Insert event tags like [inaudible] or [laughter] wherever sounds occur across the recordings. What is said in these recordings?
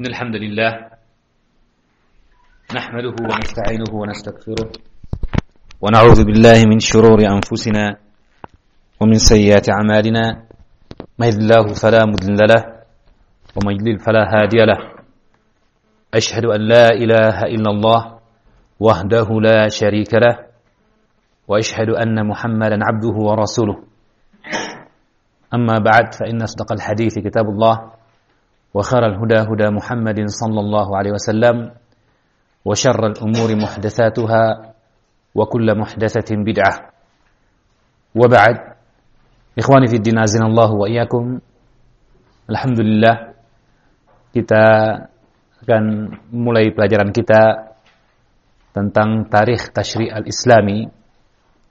إن الحمد لله نحمده ونستعينه ونستغفره ونعوذ بالله من شرور أنفسنا ومن سيئات أعمالنا ما يهد الله فلا مضل له ومن يضلل فلا هادي له أشهد أن لا إله إلا الله وحده لا شريك له وأشهد أن محمدا عبده ورسوله أما بعد فإن أصدق الحديث كتاب الله وخير الهدى هدى محمد صلى الله عليه وسلم وشر الأمور محدثاتها وكل محدثة بدعة وبعد إخواني في الدين عزنا الله وإياكم الحمد لله kita akan mulai pelajaran kita tentang tarikh tashri' al-islami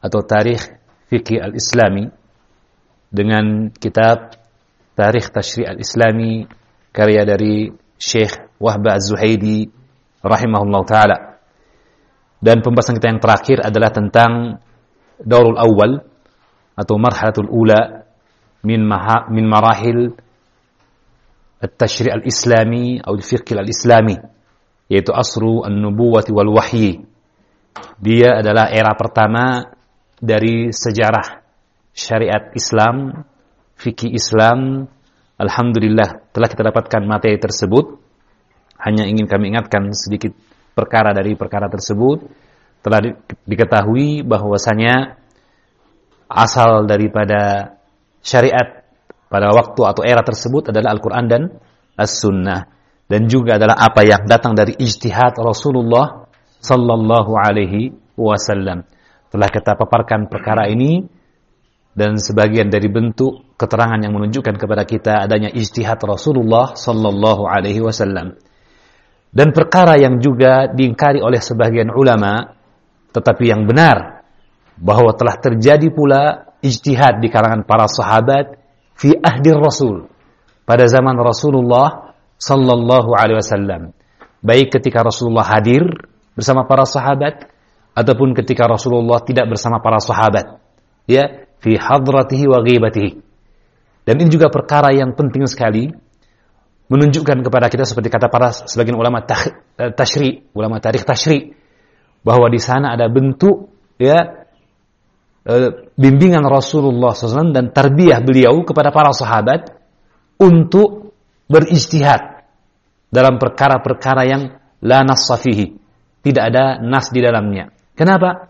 atau tarikh fikih al-islami dengan kitab tarikh tashri' al-islami karya dari Syekh Wahba Az-Zuhaidi rahimahullah taala. Dan pembahasan kita yang terakhir adalah tentang daurul awal atau marhalatul ula min maha, min marahil at-tashri' al-islami atau al-fiqh al-islami yaitu asru an-nubuwati wal wahyi. Dia adalah era pertama dari sejarah syariat Islam, fikih Islam. Alhamdulillah telah kita dapatkan materi tersebut. Hanya ingin kami ingatkan sedikit perkara dari perkara tersebut. Telah di, diketahui bahwasanya asal daripada syariat pada waktu atau era tersebut adalah Al-Quran dan As-Sunnah dan juga adalah apa yang datang dari ijtihad Rasulullah sallallahu alaihi wasallam. Telah kita paparkan perkara ini dan sebagian dari bentuk keterangan yang menunjukkan kepada kita adanya ijtihad Rasulullah sallallahu alaihi wasallam. Dan perkara yang juga diingkari oleh sebagian ulama tetapi yang benar bahwa telah terjadi pula ijtihad di kalangan para sahabat fi ahdi Rasul pada zaman Rasulullah sallallahu alaihi wasallam. Baik ketika Rasulullah hadir bersama para sahabat ataupun ketika Rasulullah tidak bersama para sahabat. Ya, fi hadratihi wa ghibatihi. Dan ini juga perkara yang penting sekali menunjukkan kepada kita seperti kata para sebagian ulama tashri, ulama tarikh tashri bahwa di sana ada bentuk ya bimbingan Rasulullah SAW dan tarbiyah beliau kepada para sahabat untuk berijtihad dalam perkara-perkara yang la nassafihi. Tidak ada nas di dalamnya. Kenapa?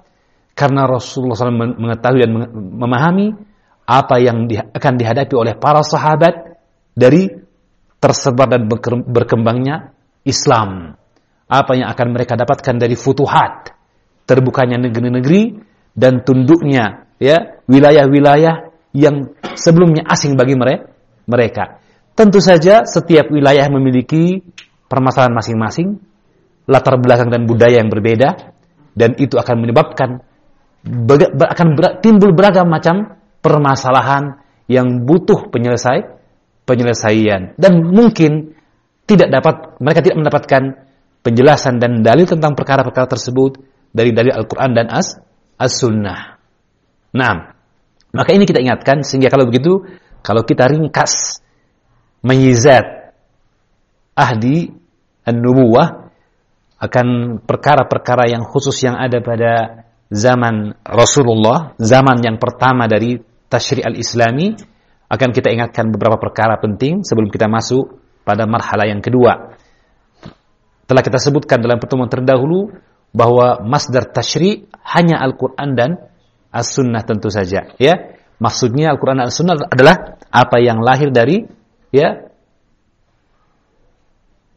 Karena Rasulullah SAW mengetahui dan memahami apa yang akan dihadapi oleh para sahabat dari tersebar dan berkembangnya Islam. Apa yang akan mereka dapatkan dari futuhat, terbukanya negeri-negeri dan tunduknya ya wilayah-wilayah yang sebelumnya asing bagi mereka. Tentu saja setiap wilayah memiliki permasalahan masing-masing, latar belakang dan budaya yang berbeda, dan itu akan menyebabkan akan timbul beragam macam permasalahan yang butuh penyelesai penyelesaian dan mungkin tidak dapat mereka tidak mendapatkan penjelasan dan dalil tentang perkara-perkara tersebut dari dalil Al-Qur'an dan As As-Sunnah. Nah, maka ini kita ingatkan sehingga kalau begitu kalau kita ringkas meyizat ahdi an-nubuwah akan perkara-perkara yang khusus yang ada pada zaman Rasulullah, zaman yang pertama dari tashri' al-islami, akan kita ingatkan beberapa perkara penting sebelum kita masuk pada marhala yang kedua. Telah kita sebutkan dalam pertemuan terdahulu bahwa masdar tashri' hanya Al-Quran dan As-Sunnah tentu saja. Ya, Maksudnya Al-Quran dan As-Sunnah adalah apa yang lahir dari ya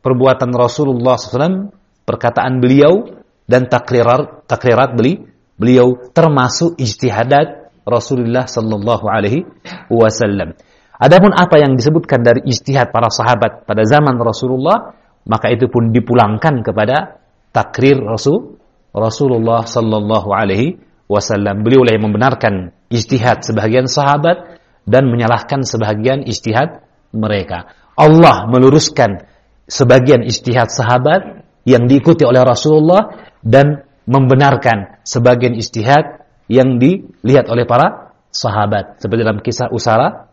perbuatan Rasulullah SAW, perkataan beliau dan takrirat takrirat beli beliau termasuk ijtihadat Rasulullah sallallahu alaihi wasallam. Adapun apa yang disebutkan dari ijtihad para sahabat pada zaman Rasulullah, maka itu pun dipulangkan kepada takrir Rasul Rasulullah sallallahu alaihi wasallam. Beliau yang membenarkan ijtihad sebagian sahabat dan menyalahkan sebagian ijtihad mereka. Allah meluruskan sebagian ijtihad sahabat yang diikuti oleh Rasulullah dan membenarkan sebagian ijtihad yang dilihat oleh para sahabat seperti dalam kisah Usara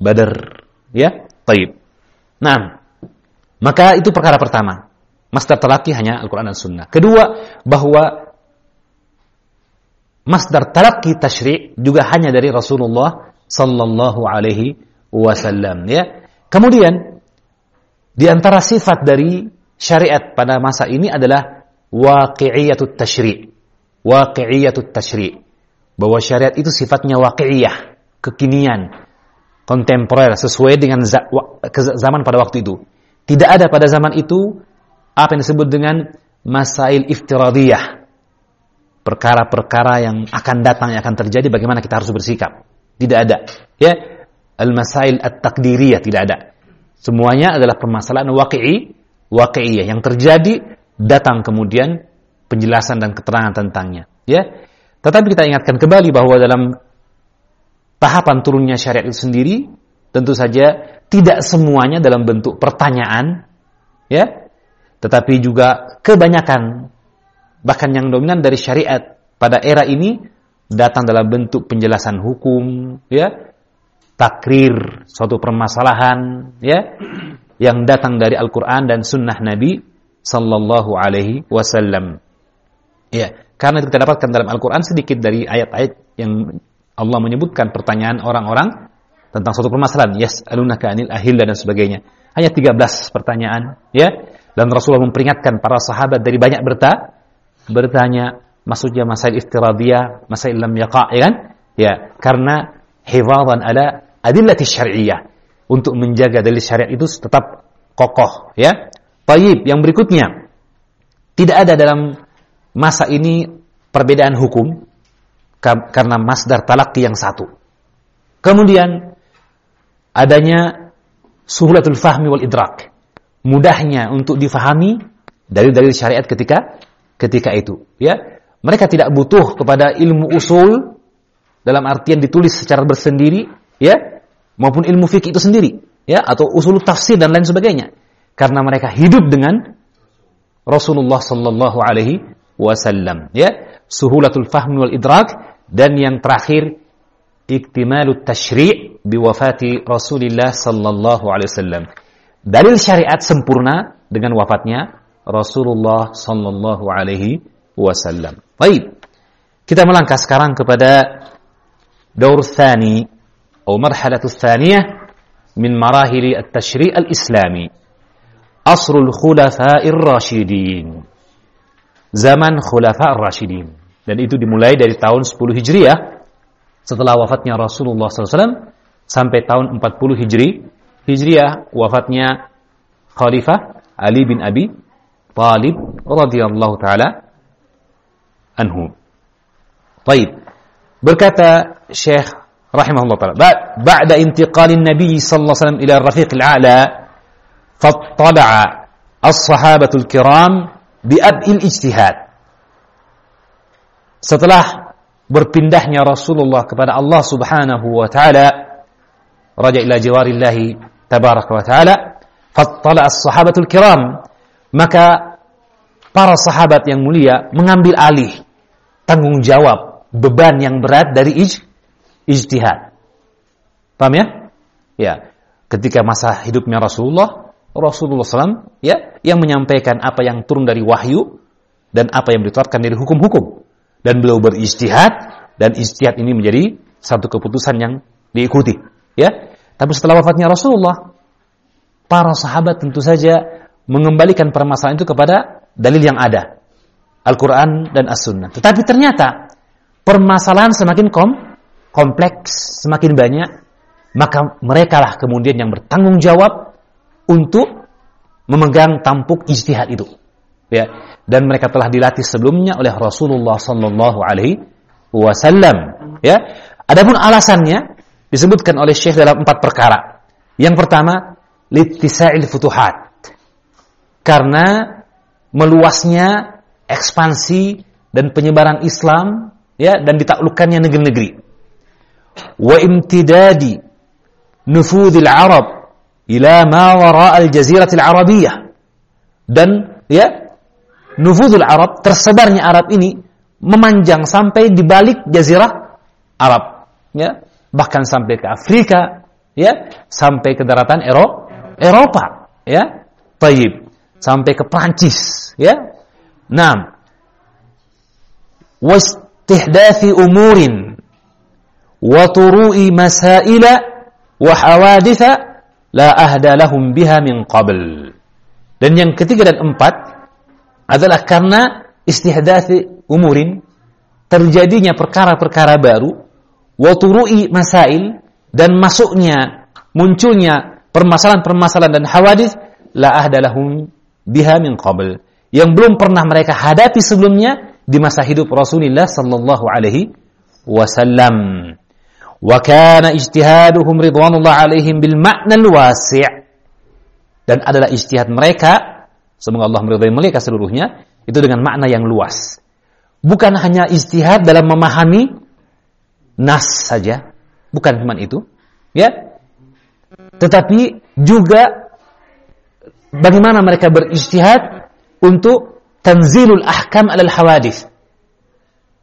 Badar ya taib nah Maka itu perkara pertama. Masdar talaki hanya Al-Quran dan Sunnah. Kedua, bahwa masdar talaki tashri' juga hanya dari Rasulullah sallallahu alaihi wasallam ya. Kemudian di antara sifat dari syariat pada masa ini adalah waqi'iyatut tashri'. Waqi'iyatut tashri'. Bahwa syariat itu sifatnya waqi'iyah, kekinian, kontemporer sesuai dengan zaman pada waktu itu. Tidak ada pada zaman itu apa yang disebut dengan masail iftiradiyah. Perkara-perkara yang akan datang, yang akan terjadi, bagaimana kita harus bersikap. Tidak ada. Ya, al-masail at-takdiriyah tidak ada. Semuanya adalah permasalahan waqi'i, waqi'iyah yang terjadi datang kemudian penjelasan dan keterangan tentangnya, ya. Tetapi kita ingatkan kembali bahwa dalam tahapan turunnya syariat itu sendiri tentu saja tidak semuanya dalam bentuk pertanyaan, ya, tetapi juga kebanyakan bahkan yang dominan dari syariat pada era ini datang dalam bentuk penjelasan hukum ya. Takrir suatu permasalahan ya yang datang dari Al-Qur'an dan sunnah Nabi sallallahu alaihi wasallam ya karena kita dapatkan dalam Al-Qur'an sedikit dari ayat-ayat yang Allah menyebutkan pertanyaan orang-orang tentang suatu permasalahan yas'alunaka anil ahillah dan sebagainya hanya 13 pertanyaan ya dan Rasulullah memperingatkan para sahabat dari banyak berta, bertanya, maksudnya masail iftiradiyah, masail lam yaqa, ya kan? Ya, karena hifadhan ala adillati syari'iyah. Untuk menjaga dalil syariat itu tetap kokoh, ya. Tayyib, yang berikutnya. Tidak ada dalam masa ini perbedaan hukum karena masdar talaki yang satu. Kemudian adanya suhulatul fahmi wal idrak. Mudahnya untuk difahami dari dalil syariat ketika ketika itu ya. Mereka tidak butuh kepada ilmu usul dalam artian ditulis secara bersendiri ya maupun ilmu fikih itu sendiri ya atau usul tafsir dan lain sebagainya. Karena mereka hidup dengan Rasulullah sallallahu alaihi wasallam ya suhulatul fahm wal idrak dan yang terakhir iktimalut tashri' biwafati Rasulullah sallallahu alaihi wasallam dalil syariat sempurna dengan wafatnya Rasulullah sallallahu alaihi wasallam. Baik. Kita melangkah sekarang kepada daur tsani atau marhalah tsaniyah min marahil at-tashri' al-islami. Asrul khulafa'ir rasyidin. Zaman khulafa' ar-rasyidin. Dan itu dimulai dari tahun 10 Hijriah setelah wafatnya Rasulullah SAW sampai tahun 40 Hijri Hijriah wafatnya Khalifah Ali bin Abi Talib radhiyallahu taala anhu. Baik. Berkata Syekh rahimahullah taala, "Ba'da intiqalin Nabi sallallahu alaihi wasallam ila ar-rafiq al-a'la, fattala'a as-sahabatul kiram bi'ab'il ijtihad." Setelah berpindahnya Rasulullah kepada Allah Subhanahu wa taala, raja ila jawarillahi tabaraka wa taala fattala as-sahabatul kiram. Maka para sahabat yang mulia mengambil alih tanggung jawab beban yang berat dari ij, ijtihad. Paham ya? Ya. Ketika masa hidupnya Rasulullah Rasulullah SAW ya yang menyampaikan apa yang turun dari wahyu dan apa yang dituarkan dari hukum-hukum dan beliau berijtihad dan ijtihad ini menjadi satu keputusan yang diikuti ya tapi setelah wafatnya Rasulullah, para sahabat tentu saja mengembalikan permasalahan itu kepada dalil yang ada. Al-Quran dan As-Sunnah. Tetapi ternyata permasalahan semakin kom kompleks, semakin banyak, maka mereka lah kemudian yang bertanggung jawab untuk memegang tampuk ijtihad itu. Ya. Dan mereka telah dilatih sebelumnya oleh Rasulullah sallallahu alaihi wasallam, ya. Adapun alasannya disebutkan oleh Syekh dalam empat perkara. Yang pertama, litisa'il futuhat. Karena meluasnya ekspansi dan penyebaran Islam ya dan ditaklukkannya negeri-negeri. Wa imtidadi nufudil Arab ila ma wara al-jaziratil Arabiyah. Dan ya nufudul Arab tersebarnya Arab ini memanjang sampai di balik jazirah Arab ya bahkan sampai ke Afrika, ya, sampai ke daratan Ero Eropa, ya. Taib. Sampai ke Prancis, ya. Umurin wa turu'i masaila wa hawaditha la ahda lahum biha min qabl. Dan yang ketiga dan empat adalah karena istihdathi umurin terjadinya perkara-perkara baru wa turu'i masail dan masuknya munculnya permasalahan-permasalahan dan hawadis la ahdalahum biha min qabl yang belum pernah mereka hadapi sebelumnya di masa hidup Rasulullah sallallahu alaihi wasallam. Wa kana ijtihaduhum ridwanullah alaihim bil wasi' dan adalah ijtihad mereka semoga Allah meridhai mereka seluruhnya itu dengan makna yang luas. Bukan hanya ijtihad dalam memahami nas saja, bukan cuma itu, ya. Tetapi juga bagaimana mereka berijtihad untuk tanzilul ahkam alal hawadith.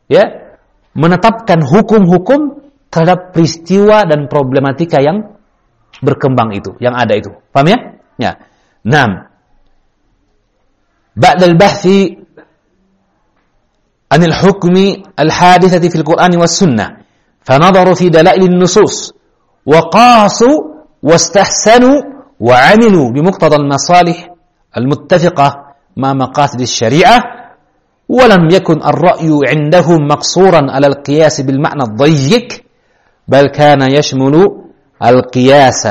Ya, menetapkan hukum-hukum terhadap peristiwa dan problematika yang berkembang itu, yang ada itu. Paham ya? Ya. Naam. Ba'da al-bahthi anil hukmi al-hadithati fil Qur'an was sunnah, fanadharu fi dalail an-nusus wa qasu wastahsanu wa 'amilu bi muqtada al-masalih al-muttafiqah ma maqasid al-syari'ah ولم يكن الرأي عندهم مقصورا على القياس بالمعنى الضيق بل كان يشمل القياس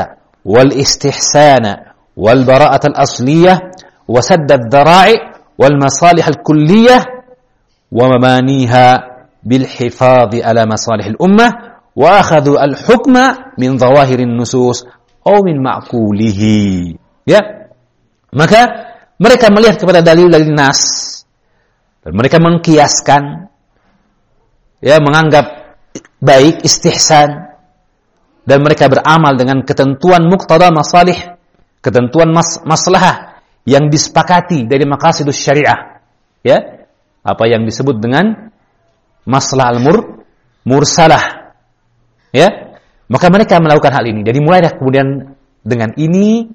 والاستحسان والبراءة الأصلية وسد الذرائع والمصالح الكلية ومبانيها بالحفاظ على مصالح الأمة وأخذوا الحكم من ظواهر النصوص au min ma'kulihi. Ya. Maka mereka melihat kepada dalil-dalil nas dan mereka mengkiaskan ya menganggap baik istihsan dan mereka beramal dengan ketentuan muqtada masalih, ketentuan mas maslahah yang disepakati dari maqasidus syariah. Ya. Apa yang disebut dengan masalah al-mur mursalah. Ya. Maka mereka melakukan hal ini. Jadi mulai kemudian dengan ini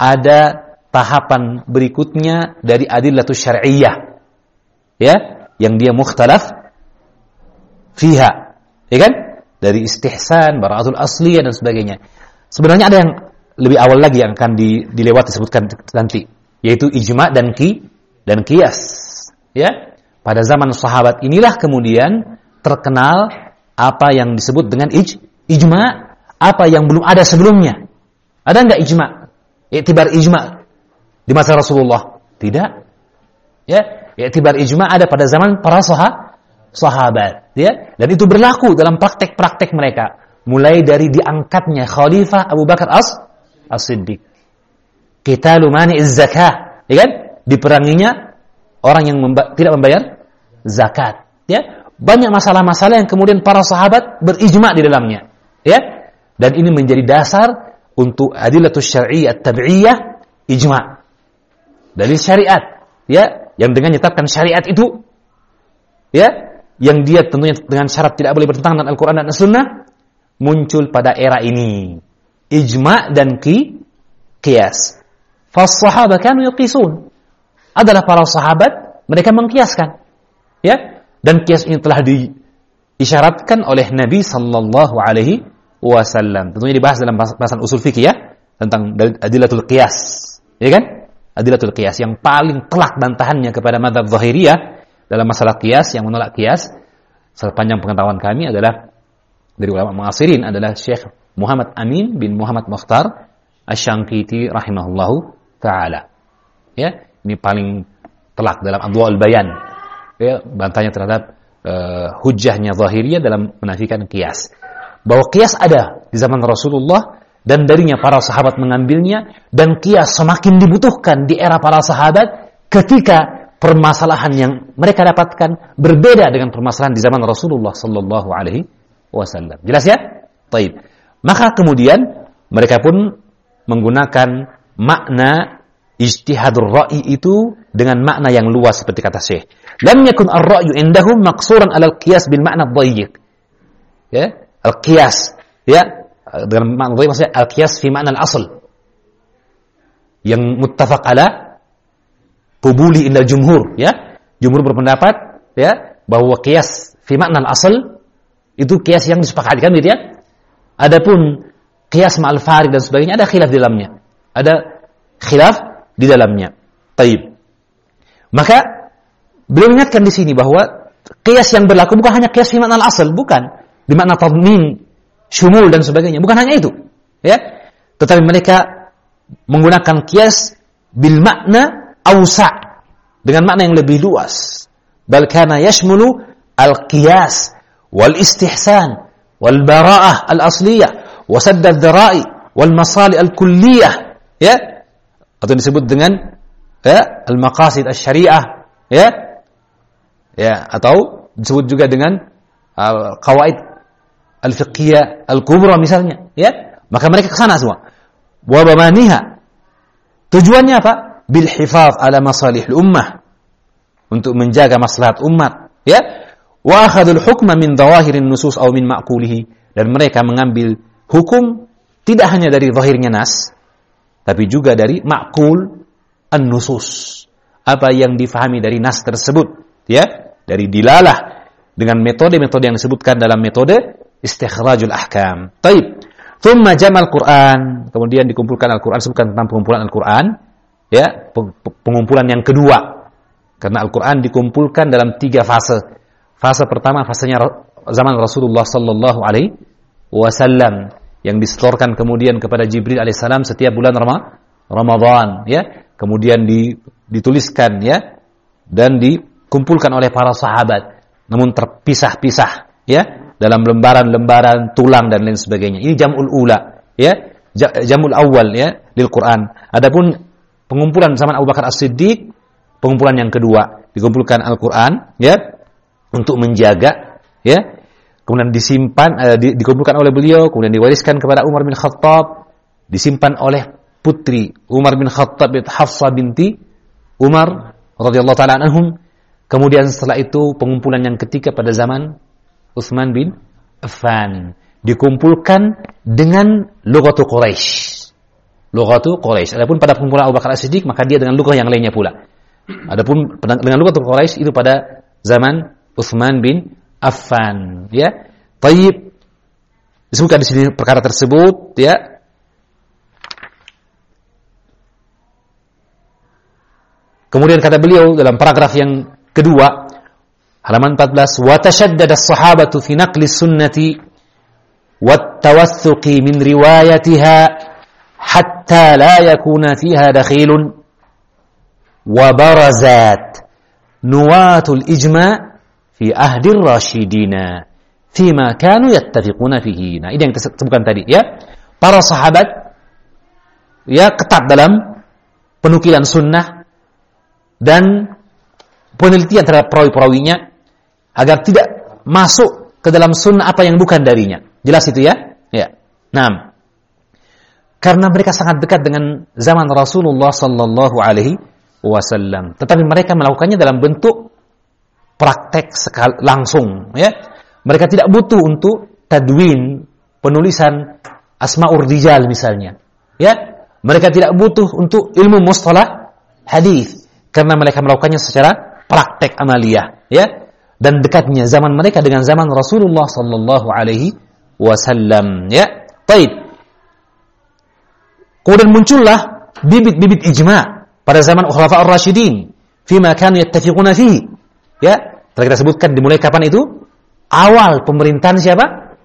ada tahapan berikutnya dari adillatus syar'iyyah. Ya, yang dia mukhtalaf fiha. Ya kan? Dari istihsan, baraatul asliyah dan sebagainya. Sebenarnya ada yang lebih awal lagi yang akan di, dilewati disebutkan nanti, yaitu ijma dan ki dan kias. Ya. Pada zaman sahabat inilah kemudian terkenal apa yang disebut dengan ij, ijma apa yang belum ada sebelumnya. Ada enggak ijma? Iktibar ijma di masa Rasulullah? Tidak. Ya, iktibar ijma ada pada zaman para sahabat, sahabat, ya. Dan itu berlaku dalam praktek-praktek mereka, mulai dari diangkatnya Khalifah Abu Bakar As As-Siddiq. Kita lumani zakah, ya kan? Diperanginya orang yang memba tidak membayar zakat, ya. Banyak masalah-masalah yang kemudian para sahabat berijma di dalamnya. Ya? Dan ini menjadi dasar untuk adilatus syar'i at-tabi'iyah ijma. Dalil syariat, ya, yang dengan menetapkan syariat itu ya, yang dia tentunya dengan syarat tidak boleh bertentangan dengan Al-Qur'an dan As-Sunnah muncul pada era ini. Ijma dan ki kias. Fas sahaba kanu yaqisun. Adalah para sahabat mereka mengkiaskan. Ya, dan kias ini telah di disyaratkan oleh Nabi sallallahu alaihi wasallam. Tentunya dibahas dalam bahasan usul fikih ya tentang adilatul qiyas. Ya kan? Adilatul qiyas yang paling telak bantahannya kepada madhab zahiriyah dalam masalah qiyas yang menolak qiyas sepanjang pengetahuan kami adalah dari ulama muasirin adalah Syekh Muhammad Amin bin Muhammad Mukhtar Asy-Syankiti rahimahullahu taala. Ya, ini paling telak dalam Adwaul Bayan. Ya, bantahnya terhadap uh, hujahnya zahiriyah dalam menafikan kias. Bahwa kias ada di zaman Rasulullah dan darinya para sahabat mengambilnya dan kias semakin dibutuhkan di era para sahabat ketika permasalahan yang mereka dapatkan berbeda dengan permasalahan di zaman Rasulullah sallallahu alaihi wasallam. Jelas ya? Taib. Maka kemudian mereka pun menggunakan makna ijtihadur ra'i itu dengan makna yang luas seperti kata Syekh. Lam yakun ar-ra'yu indahum maqsuran 'ala al-qiyas bil ma'na ad-dayyiq. Ya, al-qiyas, ya, dengan makna dayyiq maksudnya al-qiyas fi ma'na al-asl. yang muttafaq ala qubuli indal jumhur ya. Jumhur berpendapat ya bahwa kias fi makna asal itu kias yang disepakati kan gitu ya. Adapun kias ma'al farid dan sebagainya ada khilaf di dalamnya. Ada khilaf di dalamnya. Taib. Maka beliau ingatkan di sini bahwa kias yang berlaku bukan hanya kias fi makna asal, bukan. Di makna tadmin, syumul dan sebagainya. Bukan hanya itu. Ya. Tetapi mereka menggunakan kias bil makna awsa dengan makna yang lebih luas. Bal kana yashmulu al-qiyas wal istihsan wal bara'ah al-asliyah wa sadd al-dhara'i wal masali al-kulliyah. Ya? Atau disebut dengan ya al-maqasid asy-syariah ya? Ya atau disebut juga dengan uh, qawaid al-fiqhiyah al-kubra misalnya. Ya? Maka mereka ke sana semua. Wa bamaniha. Tujuannya apa bil hifaz ala masalih ummah untuk menjaga maslahat umat ya wa akhadul hukma min dhawahirin nusus aw min ma'qulihi dan mereka mengambil hukum tidak hanya dari zahirnya nas tapi juga dari makul an-nusus. Apa yang difahami dari nas tersebut, ya, dari dilalah dengan metode-metode yang disebutkan dalam metode istikhrajul ahkam. Taib. Thumma jamal Quran, kemudian dikumpulkan Al-Quran, sebutkan tentang pengumpulan Al-Quran, ya, pengumpulan yang kedua. Karena Al-Quran dikumpulkan dalam tiga fase. Fase pertama, fasenya zaman Rasulullah sallallahu alaihi wasallam yang disetorkan kemudian kepada Jibril alaihissalam setiap bulan Ramadan ya kemudian dituliskan ya dan dikumpulkan oleh para sahabat namun terpisah-pisah ya dalam lembaran-lembaran tulang dan lain sebagainya ini jamul ula ya jamul awal ya lil Quran adapun pengumpulan zaman Abu Bakar As-Siddiq pengumpulan yang kedua dikumpulkan Al-Quran ya untuk menjaga ya kemudian disimpan uh, di, dikumpulkan oleh beliau, kemudian diwariskan kepada Umar bin Khattab, disimpan oleh putri Umar bin Khattab Hafsah binti Umar radhiyallahu taala anhum. Kemudian setelah itu pengumpulan yang ketiga pada zaman Utsman bin Affan dikumpulkan dengan lugatu Quraisy. Lugatu Quraisy. Adapun pada pengumpulan Abu Bakar As-Siddiq maka dia dengan lugah yang lainnya pula. Adapun dengan lugatu Quraisy itu pada zaman Utsman bin Affan ya Taib disebutkan di sini perkara tersebut ya Kemudian kata beliau dalam paragraf yang kedua halaman 14 wa tashaddada as-sahabatu fi naqli sunnati wat tawathuqi min riwayatiha la yakuna fiha dakhilun wa barazat nuwatul ijma' fi ahdir rasyidina fima kanu yattafiquna fihi. Nah, ini yang disebutkan tadi ya. Para sahabat ya ketat dalam penukilan sunnah dan penelitian terhadap perawi-perawinya agar tidak masuk ke dalam sunnah apa yang bukan darinya. Jelas itu ya? Ya. Nah, karena mereka sangat dekat dengan zaman Rasulullah sallallahu alaihi wasallam. Tetapi mereka melakukannya dalam bentuk praktek sekal langsung ya. Mereka tidak butuh untuk tadwin penulisan asmaur rijal misalnya. Ya. Mereka tidak butuh untuk ilmu mustalah hadis karena mereka melakukannya secara praktek amaliyah ya. Dan dekatnya zaman mereka dengan zaman Rasulullah sallallahu alaihi wasallam ya. Baik. Kemudian muncullah bibit-bibit ijma pada zaman Khulafaur Rasyidin fima kanu yattafiquna fihi. Ya, telah kita sebutkan dimulai kapan itu? Awal pemerintahan siapa?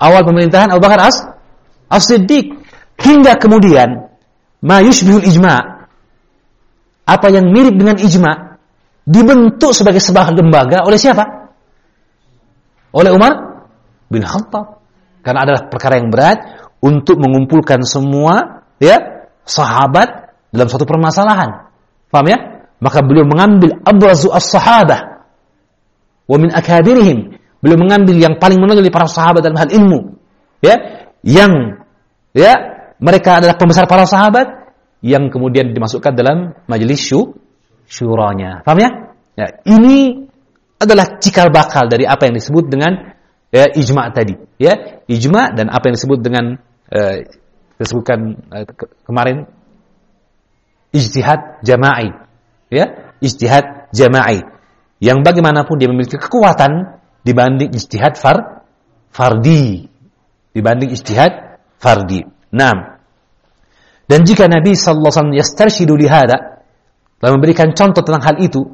Awal pemerintahan Abu Bakar As As-Siddiq hingga kemudian ma yushbihul ijma apa yang mirip dengan ijma dibentuk sebagai sebuah lembaga oleh siapa? Oleh Umar bin Khattab. Karena adalah perkara yang berat untuk mengumpulkan semua ya sahabat dalam satu permasalahan. Paham ya? Maka beliau mengambil abrazu as-sahabah wa min akabirihim. Beliau mengambil yang paling menonjol dari para sahabat dalam hal ilmu. Ya, yang ya mereka adalah pembesar para sahabat yang kemudian dimasukkan dalam majelis syu, syuranya. Paham ya? Ya, ini adalah cikal bakal dari apa yang disebut dengan ya, ijma tadi, ya. Ijma dan apa yang disebut dengan uh, ke kemarin ijtihad jama'i. Ya, ijtihad jama'i. Yang bagaimanapun dia memiliki kekuatan dibanding ijtihad far fardi. Dibanding ijtihad fardi. Nah, dan jika Nabi sallallahu alaihi wasallam yastarshidu lihada lalu memberikan contoh tentang hal itu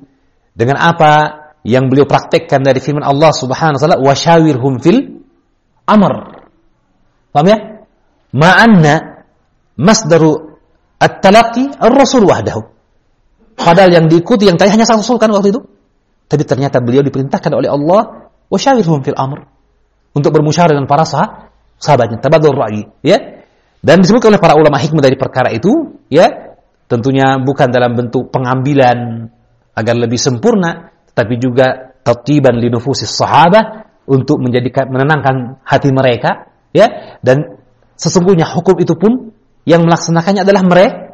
dengan apa yang beliau praktekkan dari firman Allah Subhanahu wa taala wasyawirhum fil amr. Paham ya? Ma'anna masdaru at-talaqi ar-rasul wahdahu. Padahal yang diikuti yang tadi hanya sang rasul kan waktu itu. Tapi ternyata beliau diperintahkan oleh Allah wasyawirhum fil amr. Untuk bermusyawarah dengan para sah sahabatnya. Tabadur ra'yi ya. Dan disebut oleh para ulama hikmah dari perkara itu ya. Tentunya bukan dalam bentuk pengambilan agar lebih sempurna tapi juga tatiban li nufusis sahabat untuk menjadikan menenangkan hati mereka ya. Dan sesungguhnya hukum itu pun yang melaksanakannya adalah mereka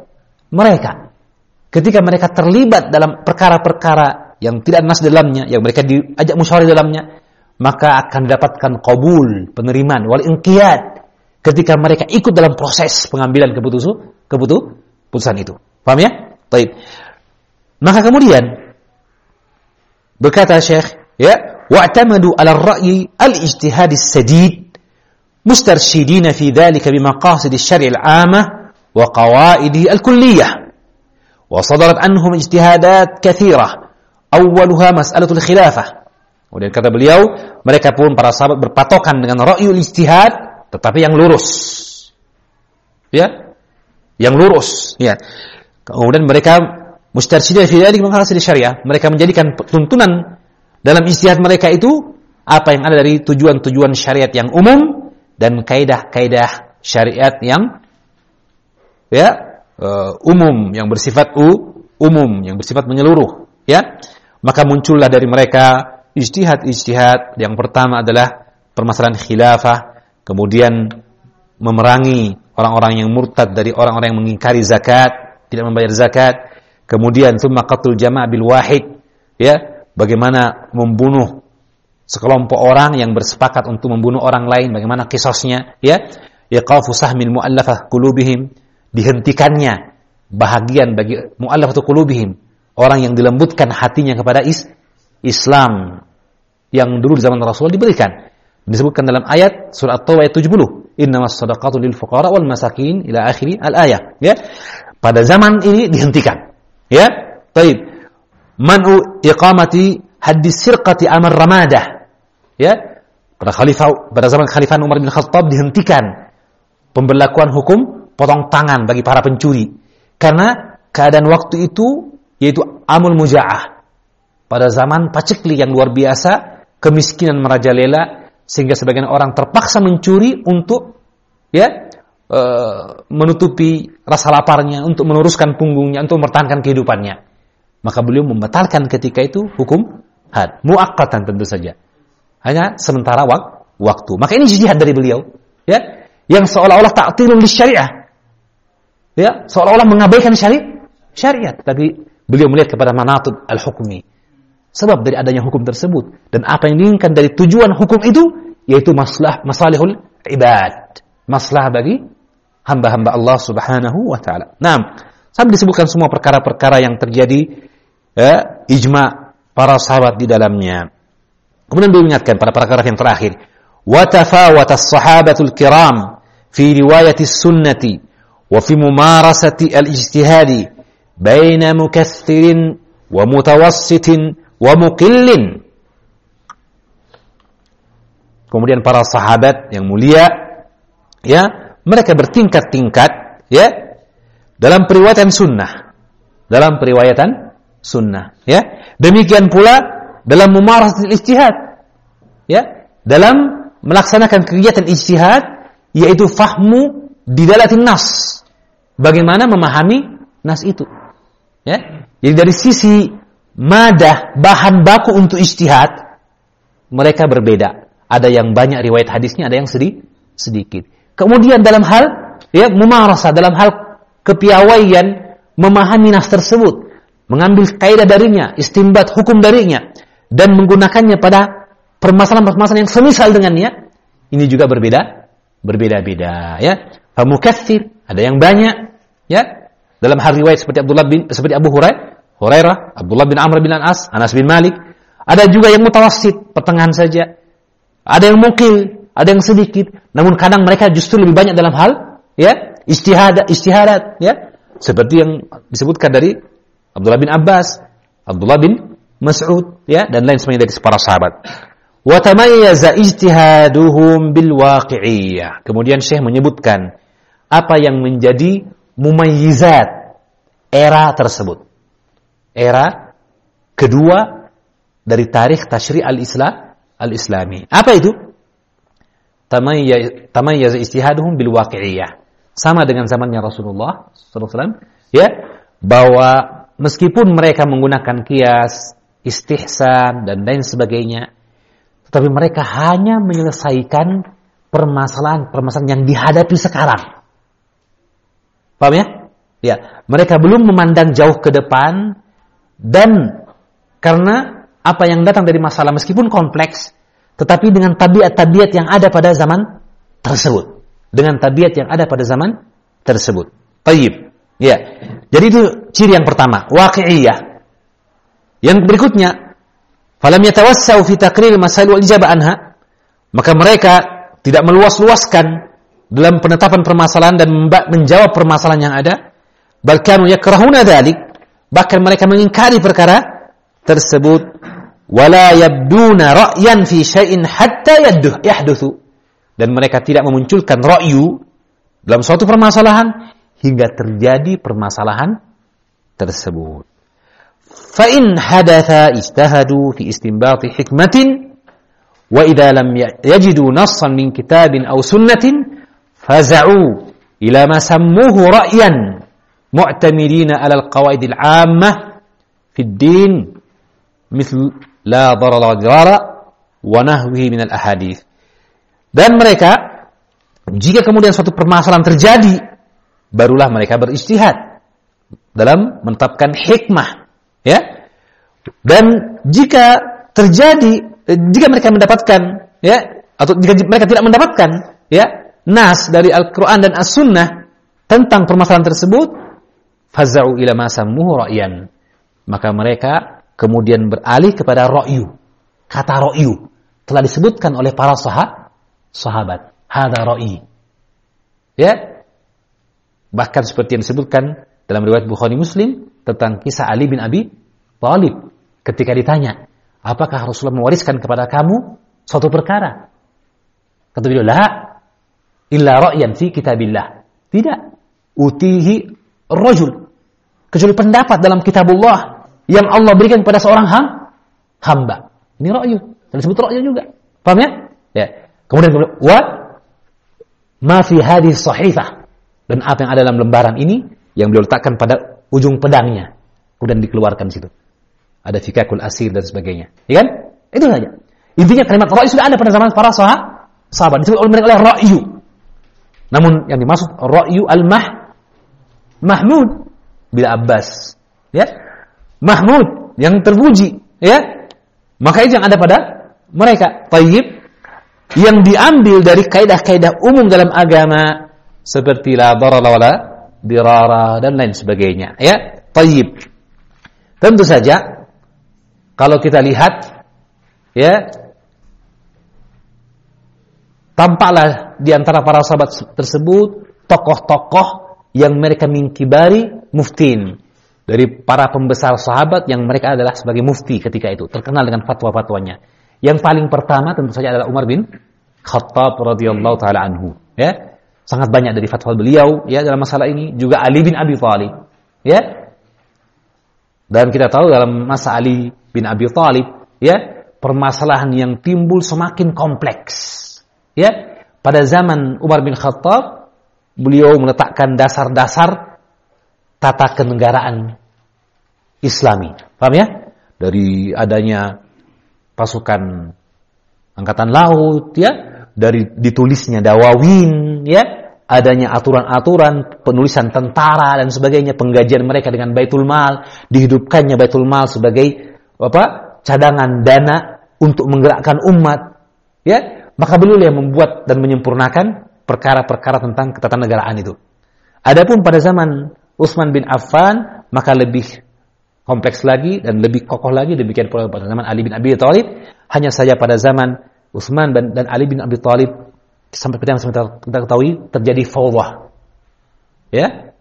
mereka. Ketika mereka terlibat dalam perkara-perkara yang tidak nas dalamnya yang mereka diajak musyawarah dalamnya maka akan didapatkan kabul penerimaan wal inqiyad. Ketika mereka ikut dalam proses pengambilan keputusan keputusan itu. Paham ya? Baik. Maka kemudian berkata Syekh ya wa'tamadu 'ala ar-ra'yi al-ijtihad as-sadid dhalika bimaqasid asy-syari' al-'amah wa qawaidih al-kulliyah wa sadarat anhum ijtihadat katsirah awwaluha mas'alatul khilafah kemudian kata beliau mereka pun para sahabat berpatokan dengan ra'yul ijtihad tetapi yang lurus. Ya? Yang lurus. Ya. Kemudian mereka Mustarsyidah fi dzalik maqasid syariah. Mereka menjadikan tuntunan dalam istihad mereka itu apa yang ada dari tujuan-tujuan syariat yang umum dan kaidah-kaidah syariat yang ya uh, umum yang bersifat u, umum yang bersifat menyeluruh ya. Maka muncullah dari mereka ijtihad-ijtihad. Yang pertama adalah permasalahan khilafah kemudian memerangi orang-orang yang murtad dari orang-orang yang mengingkari zakat tidak membayar zakat. Kemudian summa qatul jama' bil wahid, ya, bagaimana membunuh sekelompok orang yang bersepakat untuk membunuh orang lain, bagaimana kisosnya, ya. Iqafu sahmil mu'allafah qulubihim, dihentikannya bahagian bagi mu'allafatu qulubihim, orang yang dilembutkan hatinya kepada is Islam yang dulu di zaman Rasul diberikan. Disebutkan dalam ayat surat At-Taubah ayat 70, "Innamas shadaqatu lil fuqara wal masakin" ila akhiri al-ayat, ya. Pada zaman ini dihentikan. Ya, baik. Man'u iqamati hadis sirqati amar ramadah. Ya, pada khalifah pada zaman khalifah Umar bin Khattab dihentikan pemberlakuan hukum potong tangan bagi para pencuri karena keadaan waktu itu yaitu amul mujaah pada zaman pacekli yang luar biasa kemiskinan merajalela sehingga sebagian orang terpaksa mencuri untuk ya Eh, menutupi rasa laparnya, untuk meneruskan punggungnya, untuk mempertahankan kehidupannya. Maka beliau membatalkan ketika itu hukum had. Muakkatan tentu saja. Hanya sementara wak waktu. Maka ini jihad dari beliau. ya Yang seolah-olah taktirun di syariah. Ya, seolah-olah mengabaikan syariat. Syariat. Tapi beliau melihat kepada manatub al-hukmi. Sebab dari adanya hukum tersebut. Dan apa yang diinginkan dari tujuan hukum itu, yaitu maslah, masalihul ibad. Maslah bagi hamba-hamba Allah Subhanahu wa taala. Nah, sampai disebutkan semua perkara-perkara yang terjadi ya, ijma para sahabat di dalamnya. Kemudian beliau ingatkan pada paragraf yang terakhir, wa tafawata as-sahabatul kiram fi riwayati sunnati wa fi mumarasati al-ijtihadi baina mukassirin wa mutawassitin wa muqillin. Kemudian para sahabat yang mulia ya mereka bertingkat-tingkat ya dalam periwayatan sunnah dalam periwayatan sunnah ya demikian pula dalam memaratil ijtihad. Ya? Dalam melaksanakan kegiatan ijtihad yaitu fahmu di dalatin nas. Bagaimana memahami nas itu. Ya? Jadi dari sisi madah bahan baku untuk ijtihad mereka berbeda. Ada yang banyak riwayat hadisnya ada yang sedikit sedikit. Kemudian dalam hal ya memarasa dalam hal kepiawaian memahami nas tersebut, mengambil kaidah darinya, istimbat hukum darinya dan menggunakannya pada permasalahan-permasalahan yang semisal dengannya, ini juga berbeda, berbeda-beda ya. Famukatsir, ada yang banyak ya. dalam hal riwayat seperti Abdullah bin seperti Abu Hurairah, Hurairah, Abdullah bin Amr bin As, Anas bin Malik. Ada juga yang mutawasid, pertengahan saja. Ada yang mukil, ada yang sedikit. Namun kadang mereka justru lebih banyak dalam hal ya istihadat, istihadat ya. Seperti yang disebutkan dari Abdullah bin Abbas, Abdullah bin Mas'ud ya dan lain sebagainya dari para sahabat. Wa tamayyaza ijtihaduhum bil waqi'iyyah. Kemudian Syekh menyebutkan apa yang menjadi mumayyizat era tersebut. Era kedua dari tarikh tasyri' al-Islam al-Islami. Apa itu? Tamayyaza ijtihaduhum bil waqi'iyyah. Sama dengan zamannya Rasulullah SAW, ya, bahwa meskipun mereka menggunakan kias, istihsan dan lain sebagainya, tetapi mereka hanya menyelesaikan permasalahan-permasalahan yang dihadapi sekarang. Paham ya? Ya, mereka belum memandang jauh ke depan dan karena apa yang datang dari masalah meskipun kompleks, tetapi dengan tabiat-tabiat yang ada pada zaman tersebut. Dengan tabiat yang ada pada zaman tersebut. Tayyib. Ya. Jadi itu ciri yang pertama, waqi'iyah. Yang berikutnya, falam yatawassau fi taqrir masail wal ijabah anha maka mereka tidak meluas-luaskan dalam penetapan permasalahan dan menjawab permasalahan yang ada bal kanu yakrahuna dzalik bahkan mereka mengingkari perkara tersebut wala yabduna ra'yan fi syai'in hatta yadduh yahduthu. Dan mereka tidak memunculkan ra'yu dalam suatu permasalahan hingga terjadi permasalahan tersebut فإن حدث اجتهدوا في استنباط حكمة وإذا لم يجدوا نصا من كتاب أو سنة فزعوا إلى ما سموه رأيا معتمدين على القواعد العامة في الدين مثل لا ضرر ولا ضرار ونهوه من الأحاديث. Dan mereka jika kemudian suatu permasalahan terjadi barulah mereka beristihad dalam menetapkan hikmah. Ya. Dan jika terjadi eh, jika mereka mendapatkan ya atau jika mereka tidak mendapatkan ya nas dari Al-Qur'an dan As-Sunnah tentang permasalahan tersebut fazau ila ma sammuhu maka mereka kemudian beralih kepada ra'yu. Kata ra'yu telah disebutkan oleh para sahabat sahabat. Hada ra'yi ya? Bahkan seperti yang disebutkan dalam riwayat Bukhari Muslim tentang kisah Ali bin Abi Thalib ketika ditanya, apakah Rasulullah mewariskan kepada kamu suatu perkara? Kata beliau, la illa ra'yan fi kitabillah. Tidak. Utihi rajul. Kecuali pendapat dalam kitabullah yang Allah berikan kepada seorang ham, hamba. Ini ra'yu. Dan disebut ra'yu juga. Paham ya? Ya. Kemudian wa ma fi sahifah. Dan apa yang ada dalam lembaran ini yang beliau letakkan pada ujung pedangnya. Kemudian dikeluarkan situ. Ada fikakul asir dan sebagainya. Ya kan? Itu saja. Intinya kalimat ra'yu sudah ada pada zaman para sahabat. Sahabat disebut oleh mereka oleh ra'yu. Namun yang dimaksud ra'yu al-mah Mahmud bila Abbas. Ya. Mahmud yang terpuji, ya. Maka itu yang ada pada mereka. Tayyib yang diambil dari kaidah-kaidah umum dalam agama seperti la darara wala dirara dan lain sebagainya ya tayyib tentu saja kalau kita lihat ya tampaklah di antara para sahabat tersebut tokoh-tokoh yang mereka mengkibari muftin dari para pembesar sahabat yang mereka adalah sebagai mufti ketika itu terkenal dengan fatwa-fatwanya. Yang paling pertama tentu saja adalah Umar bin Khattab radhiyallahu taala anhu, ya. Sangat banyak dari fatwa beliau ya dalam masalah ini, juga Ali bin Abi Thalib, ya. Dan kita tahu dalam masa Ali bin Abi Thalib, ya, permasalahan yang timbul semakin kompleks. Ya, pada zaman Umar bin Khattab, beliau meletakkan dasar-dasar tata kenegaraan Islami. Paham ya? Dari adanya pasukan angkatan laut, ya, dari ditulisnya dawawin, ya, adanya aturan-aturan penulisan tentara dan sebagainya, penggajian mereka dengan Baitul Mal, dihidupkannya Baitul Mal sebagai apa cadangan dana untuk menggerakkan umat ya. Maka beliau yang membuat dan menyempurnakan perkara-perkara tentang ketatanegaraan itu. Adapun pada zaman Utsman bin Affan, maka lebih kompleks lagi dan lebih kokoh lagi demikian pula pada zaman Ali bin Abi Thalib. Hanya saja pada zaman Utsman dan Ali bin Abi Thalib sampai yang kita ketahui terjadi fawwah. Ya,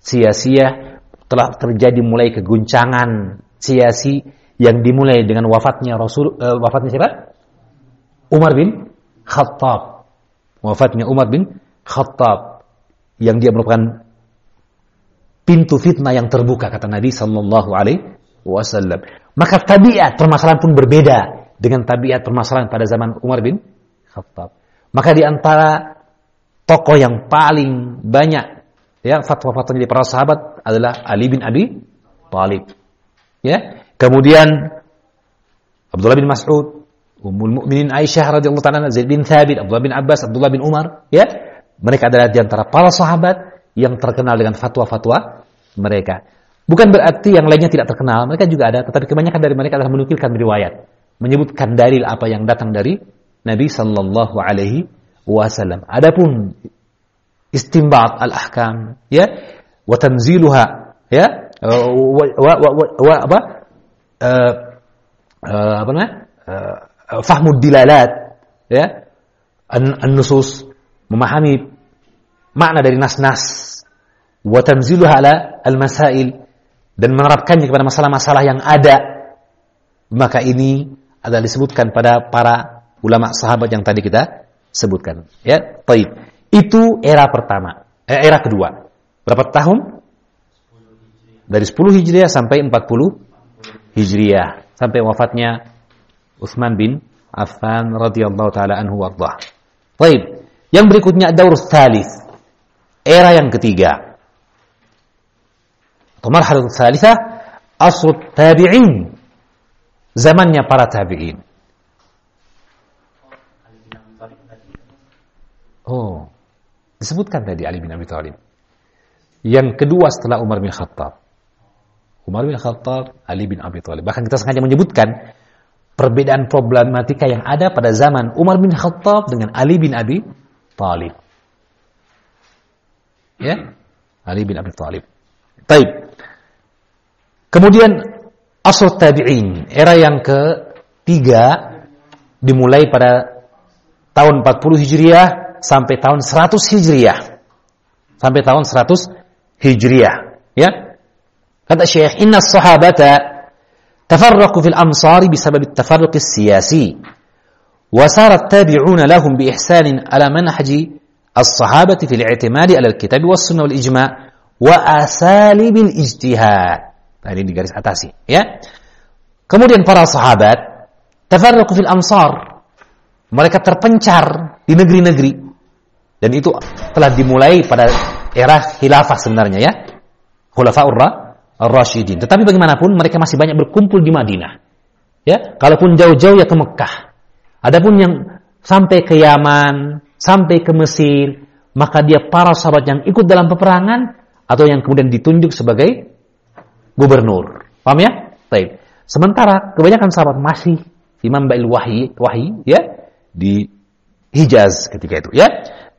sia-sia telah terjadi mulai keguncangan sia-si yang dimulai dengan wafatnya Rasul uh, wafatnya siapa? Umar bin Khattab. Wafatnya Umar bin Khattab yang dia merupakan pintu fitnah yang terbuka kata Nabi sallallahu alaihi wasallam. Maka tabiat permasalahan pun berbeda dengan tabiat permasalahan pada zaman Umar bin Khattab. Maka di antara tokoh yang paling banyak ya fatwa-fatwa dari para sahabat adalah Ali bin Abi Thalib. Ya. Kemudian Abdullah bin Mas'ud, Ummul Mukminin Aisyah radhiyallahu taala, Zaid bin Thabit, Abdullah bin Abbas, Abdullah bin Umar, ya. Mereka adalah di antara para sahabat yang terkenal dengan fatwa-fatwa mereka. Bukan berarti yang lainnya tidak terkenal, mereka juga ada, tetapi kebanyakan dari mereka adalah menukilkan riwayat, menyebutkan dalil apa yang datang dari Nabi sallallahu alaihi wasallam. Adapun istimbat al-ahkam, ya, wa tanziluha, ya, wa, wa, wa, wa apa? Uh, uh, apa namanya? Uh, fahmud dilalat, ya, an-nusus, memahami makna dari nas-nas wa tanziluha ala al-masail dan menerapkannya kepada masalah-masalah yang ada maka ini adalah disebutkan pada para ulama sahabat yang tadi kita sebutkan ya baik itu era pertama eh, era kedua berapa tahun dari 10 Hijriah sampai 40 Hijriah sampai wafatnya Utsman bin Affan radhiyallahu taala anhu warḍah. Baik, yang berikutnya daur tsalits. Era yang ketiga. Atau marhalah tsalitsah asr tabi'in. Zamannya para tabi'in. Oh, disebutkan tadi Ali bin Abi Thalib. Yang kedua setelah Umar bin Khattab. Umar bin Khattab, Ali bin Abi Thalib. Bahkan kita sengaja menyebutkan perbedaan problematika yang ada pada zaman Umar bin Khattab dengan Ali bin Abi Thalib. Ya, Ali bin Abi Thalib. Baik. Kemudian asal tabi'in, era yang ketiga dimulai pada tahun 40 Hijriah sampai tahun 100 Hijriah. Sampai tahun 100 Hijriah, ya. Kata Syekh, "Inna sahabata tafarraqu fil amsari bisabab at-tafarruq as-siyasi." وسار التابعون لهم بإحسان على منهج الصحابة في الاعتماد على الكتاب والسنة والإجماع وأساليب الاجتهاد Nah, ini di garis atasi, ya. Kemudian para sahabat tafarraqu fil amsar. Mereka terpencar di negeri-negeri. Dan itu telah dimulai pada era khilafah sebenarnya ya. Khulafaur ar-rasyidin. Tetapi bagaimanapun mereka masih banyak berkumpul di Madinah. Ya, kalaupun jauh-jauh ya ke Mekah. Adapun yang sampai ke Yaman, sampai ke Mesir, maka dia para sahabat yang ikut dalam peperangan atau yang kemudian ditunjuk sebagai gubernur. Paham ya? Baik. Sementara kebanyakan sahabat masih Imam Ba'il Wahyi, Wahyi ya di Hijaz ketika itu ya.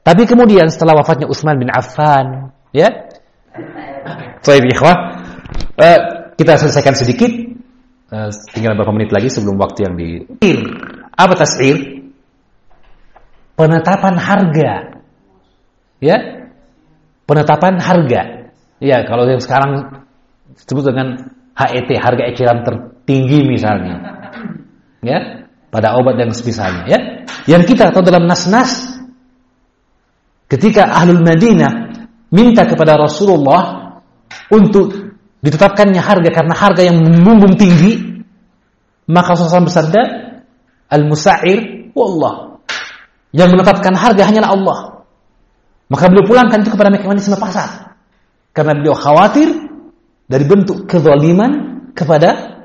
Tapi kemudian setelah wafatnya Utsman bin Affan ya. Baik ikhwah. Uh, kita selesaikan sedikit uh, tinggal beberapa menit lagi sebelum waktu yang di apa tasir? Penetapan harga. Ya? Penetapan harga. Ya, kalau yang sekarang disebut dengan HET harga eceran tertinggi misalnya. Ya pada obat dan semisalnya ya. Yang kita tahu dalam nas-nas ketika ahlul Madinah minta kepada Rasulullah untuk ditetapkannya harga karena harga yang membumbung tinggi maka Rasulullah bersabda al-musa'ir wallah yang menetapkan harga hanyalah Allah. Maka beliau pulangkan itu kepada mekanisme pasar. Karena beliau khawatir dari bentuk kezaliman kepada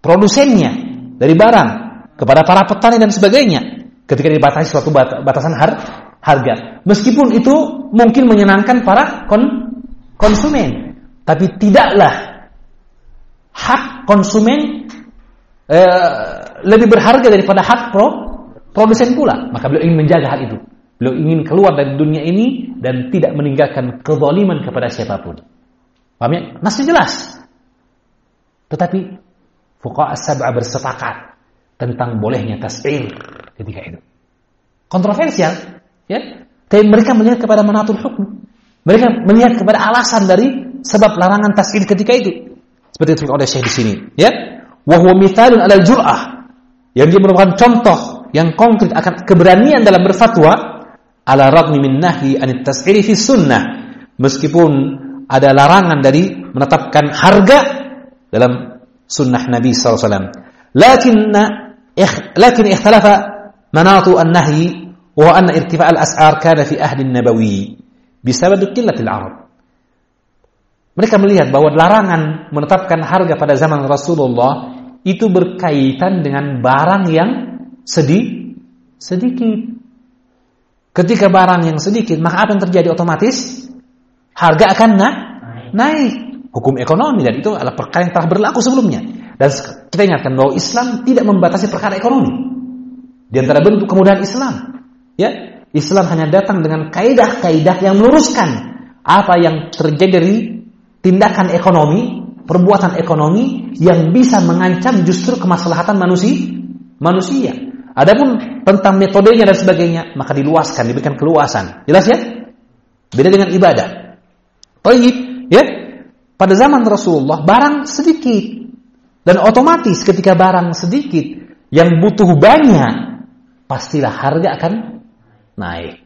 produsennya. Dari barang kepada para petani dan sebagainya. Ketika dibatasi suatu batasan har harga. Meskipun itu mungkin menyenangkan para kon konsumen. Tapi tidaklah hak konsumen eh, lebih berharga daripada hak pro produsen pula. Maka beliau ingin menjaga hal itu. Beliau ingin keluar dari dunia ini dan tidak meninggalkan kezaliman kepada siapa pun. Paham ya? Masih jelas. Tetapi fuqaha sab'ah bersepakat tentang bolehnya tasbih ketika itu. Kontroversial, ya. Tapi mereka melihat kepada manatul hukum. Mereka melihat kepada alasan dari sebab larangan tasbih ketika itu. Seperti itu oleh Syekh di sini, ya. Wa huwa mithalun 'alal jur'ah. Yang dia merupakan contoh yang konkret akan keberanian dalam berfatwa ala ragmi min nahyi anit tas'iri fi sunnah meskipun ada larangan dari menetapkan harga dalam sunnah Nabi SAW. Lakin ikhtalafa manatu an-nahyi wa anna irtifa' al-as'ar kana fi ahli nabawi bisabab qillatil arab. Mereka melihat bahwa larangan menetapkan harga pada zaman Rasulullah itu berkaitan dengan barang yang sedih sedikit. Ketika barang yang sedikit, maka apa yang terjadi otomatis? Harga akan na naik. Hukum ekonomi dan itu adalah perkara yang telah berlaku sebelumnya. Dan kita ingatkan bahwa Islam tidak membatasi perkara ekonomi. Di antara bentuk kemudahan Islam, ya, Islam hanya datang dengan kaidah-kaidah yang meluruskan apa yang terjadi dari tindakan ekonomi, perbuatan ekonomi yang bisa mengancam justru kemaslahatan manusia. Manusia. Adapun tentang metodenya dan sebagainya, maka diluaskan, diberikan keluasan. Jelas ya? Beda dengan ibadah. Baik, ya. Pada zaman Rasulullah barang sedikit dan otomatis ketika barang sedikit yang butuh banyak, pastilah harga akan naik.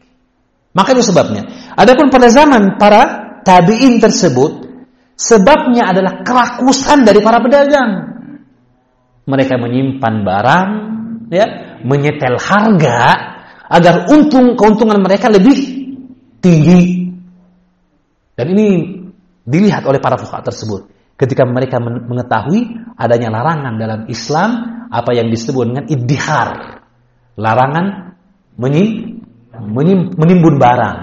Maka itu sebabnya. Adapun pada zaman para tabi'in tersebut, sebabnya adalah kerakusan dari para pedagang. Mereka menyimpan barang, ya, menyetel harga agar untung keuntungan mereka lebih tinggi. Dan ini dilihat oleh para fuqaha tersebut ketika mereka mengetahui adanya larangan dalam Islam apa yang disebut dengan iddihar. Larangan menyim, menyim, menimbun barang.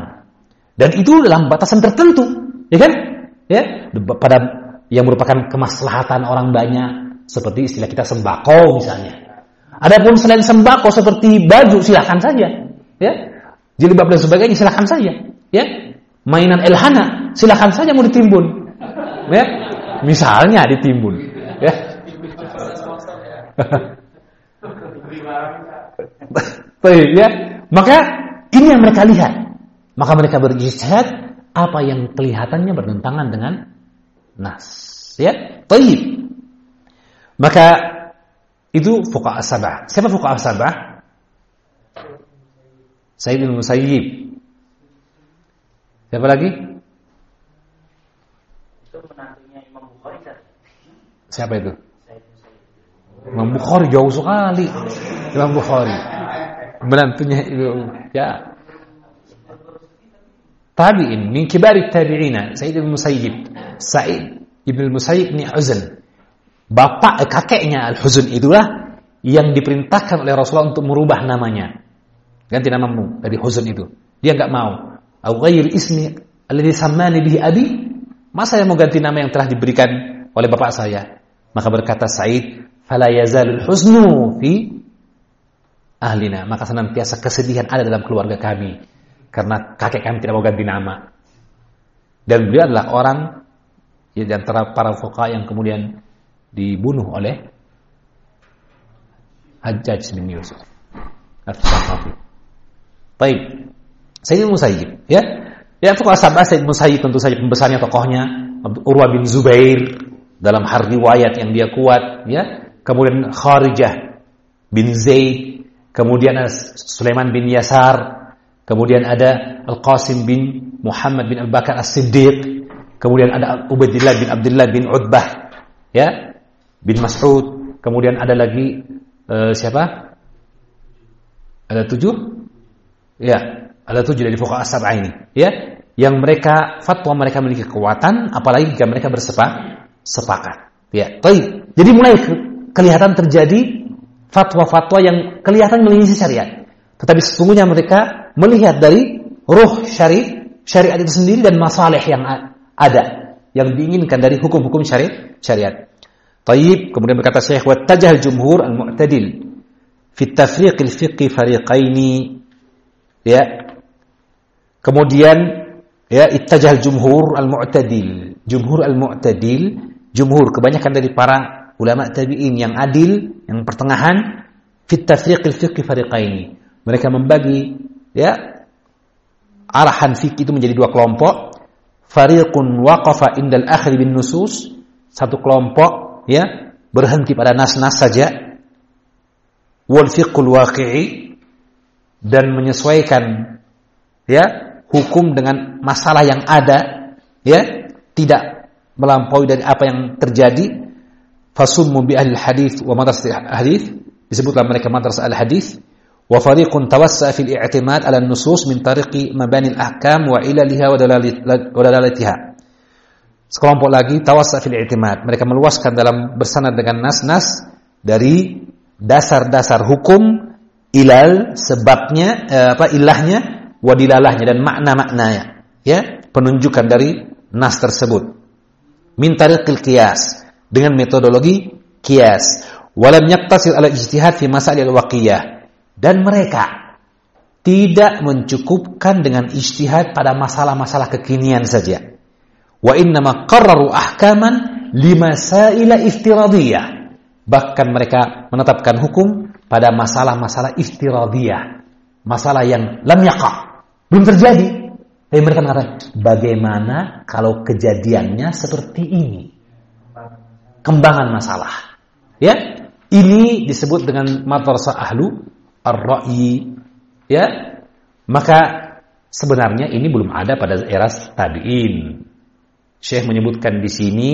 Dan itu dalam batasan tertentu, ya kan? Ya, pada yang merupakan kemaslahatan orang banyak seperti istilah kita sembako misalnya Adapun selain sembako seperti baju silahkan saja, ya. Jilbab dan sebagainya silahkan saja, ya. Mainan elhana silahkan saja mau ditimbun, ya. Misalnya ditimbun, ya. [laughs] Baik, ya. Maka ini yang mereka lihat. Maka mereka berijtihad apa yang kelihatannya bertentangan dengan nas. Ya, baik. Maka itu fuqaha sabah. Siapa fuqaha sabah? Sayyid bin Musayyib. Siapa lagi? Siapa itu? Imam Bukhari jauh sekali. Imam Bukhari. Menantunya itu ya. Tabi'in min kibari tabi'ina Sayyid bin Musayyib. Sa'id ibn Musayyib ni Uzan bapak kakeknya Al-Huzun itulah yang diperintahkan oleh Rasulullah untuk merubah namanya. Ganti namamu dari Huzun itu. Dia nggak mau. Au ghair ismi alladhi sammani bihi abi? Masa yang mau ganti nama yang telah diberikan oleh bapak saya? Maka berkata Said, "Fala yazalul huznu fi ahlina." Maka senantiasa kesedihan ada dalam keluarga kami karena kakek kami tidak mau ganti nama. Dan beliau adalah orang ya, di antara para fuqaha yang kemudian dibunuh oleh Hajjaj bin Yusuf. Baik. Sayyid Musayyib, ya. Ya, itu sahabat Sayyid Musayyib tentu saja pembesarnya tokohnya Urwa bin Zubair dalam har riwayat yang dia kuat, ya. Kemudian Kharijah bin Zaid, kemudian Sulaiman bin Yasar, kemudian ada Al-Qasim bin Muhammad bin Al-Bakar As-Siddiq, kemudian ada Ubaidillah bin Abdullah bin Utbah, ya bin Mas'ud, kemudian ada lagi uh, siapa? Ada tujuh? Ya, ada tujuh dari fuqaha sab'ah ini, ya. Yang mereka fatwa mereka memiliki kekuatan, apalagi jika mereka bersepakat. Sepakat. Ya, baik. Jadi mulai ke, kelihatan terjadi fatwa-fatwa yang kelihatan menyisi syariat. Tetapi sesungguhnya mereka melihat dari ruh syari syariat itu sendiri dan masalah yang ada yang diinginkan dari hukum-hukum syariat syariat. Taib kemudian berkata Syekh wa tajahal jumhur al-mu'tadil fi tafriq al-fiqh fariqaini ya Kemudian ya ittajal jumhur al-mu'tadil. Jumhur al-mu'tadil, jumhur kebanyakan dari para ulama tabi'in yang adil, yang pertengahan fit tafriqil fiqh fariqaini. Mereka membagi ya arahan fikih itu menjadi dua kelompok. Fariqun waqafa indal akhri bin nusus, satu kelompok ya berhenti pada nas-nas saja. Wal fiqhul waqi'i dan menyesuaikan ya hukum dengan masalah yang ada, ya, tidak melampaui dari apa yang terjadi. Fasummu bi ahli hadis wa madras hadis disebutlah mereka madras al hadis wa fariqun tawassa fil i'timad ala nusus min tariqi mabani al ahkam wa ilaliha wa dalalatiha. Sekelompok lagi tawassa fil i'timad. Mereka meluaskan dalam bersanad dengan nas-nas dari dasar-dasar hukum ilal sebabnya eh, apa ilahnya wadilalahnya dan makna-maknanya ya penunjukan dari nas tersebut. Min tariqil qiyas dengan metodologi qiyas. Walam yaktasil ala ijtihad fi masail waqiyah. Dan mereka tidak mencukupkan dengan ijtihad pada masalah-masalah kekinian saja. Wa innama qarraru ahkaman limasaila iftiradiyah. Bahkan mereka menetapkan hukum pada masalah-masalah iftiradiyah. Masalah yang lam yaqa belum terjadi. Tapi mereka mengatakan, bagaimana kalau kejadiannya seperti ini? Kembangan masalah. Ya, ini disebut dengan madrasah ahlu ar-ra'yi. Ya, maka sebenarnya ini belum ada pada era tabi'in. Syekh menyebutkan di sini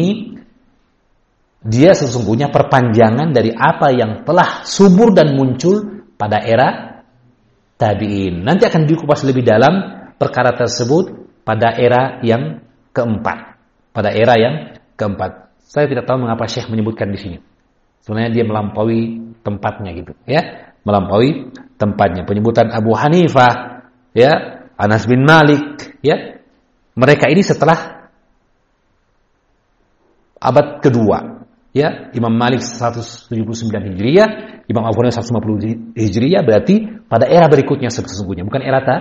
dia sesungguhnya perpanjangan dari apa yang telah subur dan muncul pada era tabi'in. Nanti akan dikupas lebih dalam perkara tersebut pada era yang keempat. Pada era yang keempat. Saya tidak tahu mengapa Syekh menyebutkan di sini. Sebenarnya dia melampaui tempatnya gitu, ya. Melampaui tempatnya. Penyebutan Abu Hanifah, ya, Anas bin Malik, ya. Mereka ini setelah abad kedua, ya. Imam Malik 179 Hijriah, Imam Abu Hurairah 150 Hijriah berarti pada era berikutnya sesungguhnya bukan era ta,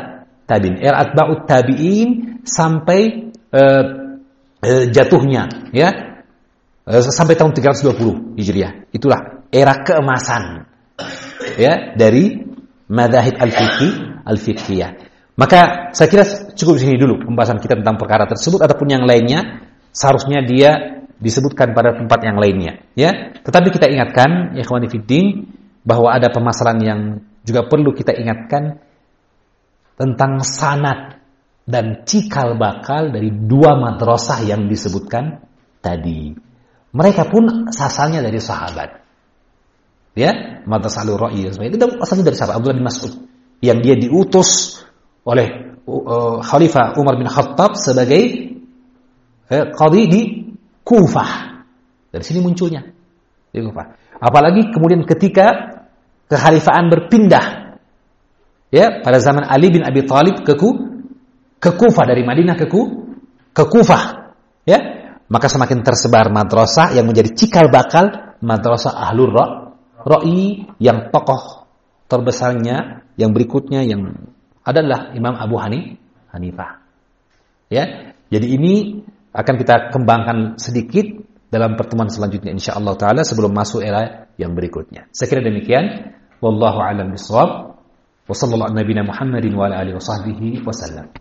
tabiin, era atba'ut tabiin sampai uh, uh, jatuhnya ya uh, sampai tahun 320 Hijriah. Itulah era keemasan ya dari madhahib al-fiqhi al-fiqhiyah. Maka saya kira cukup di sini dulu pembahasan kita tentang perkara tersebut ataupun yang lainnya seharusnya dia disebutkan pada tempat yang lainnya ya tetapi kita ingatkan ya fiddin bahwa ada permasalahan yang juga perlu kita ingatkan tentang sanat dan cikal bakal dari dua madrasah yang disebutkan tadi. Mereka pun asalnya dari sahabat. Ya, madrasah al-ra'i itu asalnya dari sahabat Abdullah bin Mas'ud yang dia diutus oleh uh, Khalifah Umar bin Khattab sebagai uh, qadi di Kufah. Dari sini munculnya di Kufah. Apalagi kemudian ketika kehalifaan berpindah ya pada zaman Ali bin Abi Thalib ke ke Kufah dari Madinah ke ke Kufah ya maka semakin tersebar madrasah yang menjadi cikal bakal madrasah ahlur ra'i yang tokoh terbesarnya yang berikutnya yang adalah Imam Abu Hani Hanifah ya jadi ini akan kita kembangkan sedikit dalam pertemuan selanjutnya insya Allah taala sebelum masuk era yang berikutnya. Kira demikian. Wallahu a'lam bishawab. Wa sallallahu ala Muhammadin wa ala alihi wasallam.